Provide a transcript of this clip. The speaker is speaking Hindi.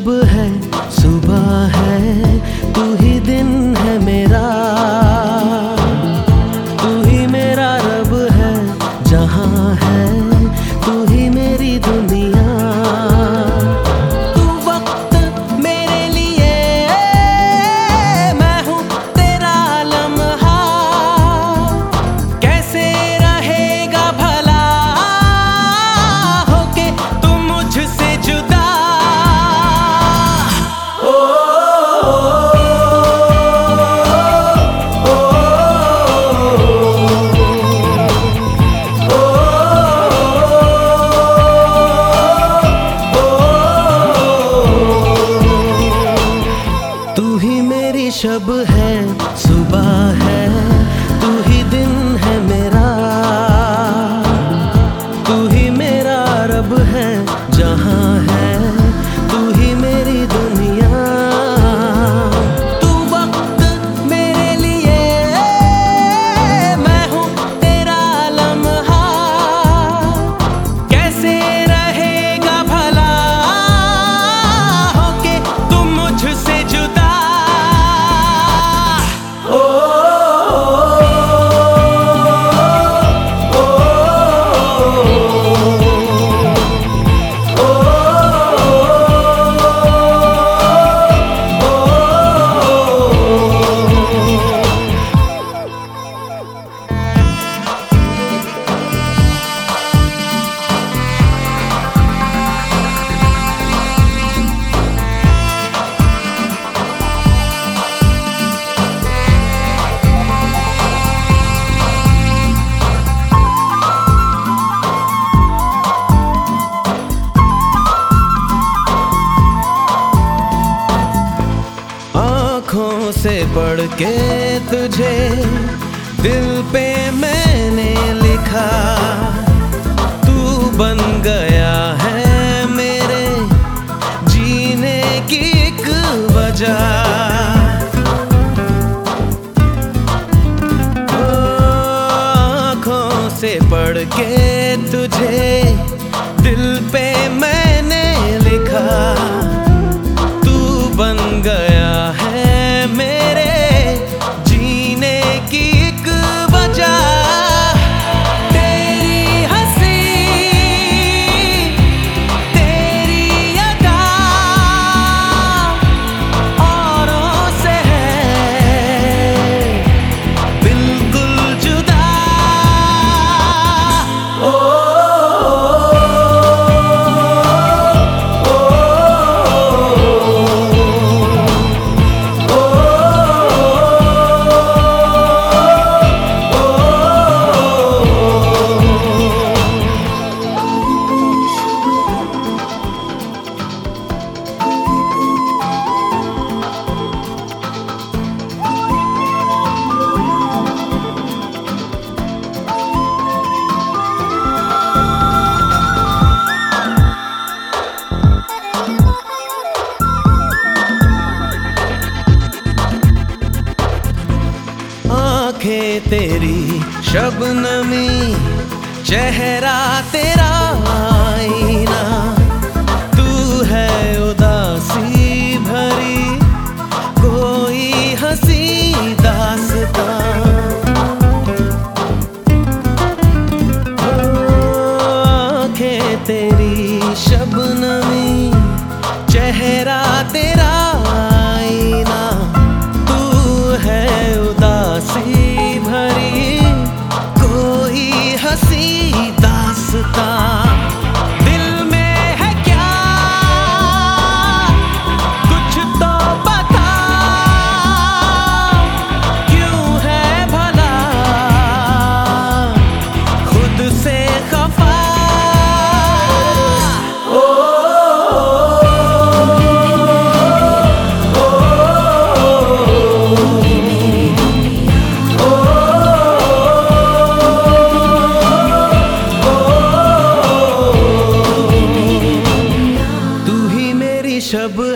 kitabı. पढ़ के तुझे दिल पे मैंने लिखा। तू बन गया है मेरे जीने की एक वजह। देखे तेरी शबनमी चेहरा तेरा आईना। तू है उदासी भरी कोई हँसी दासता। तेरी शब